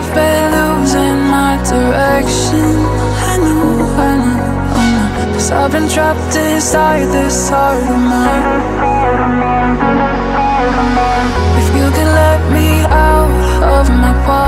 I've been losing my direction. I know, I know, I know. Cause I've been trapped inside this heart of mine. If you could let me out of my body.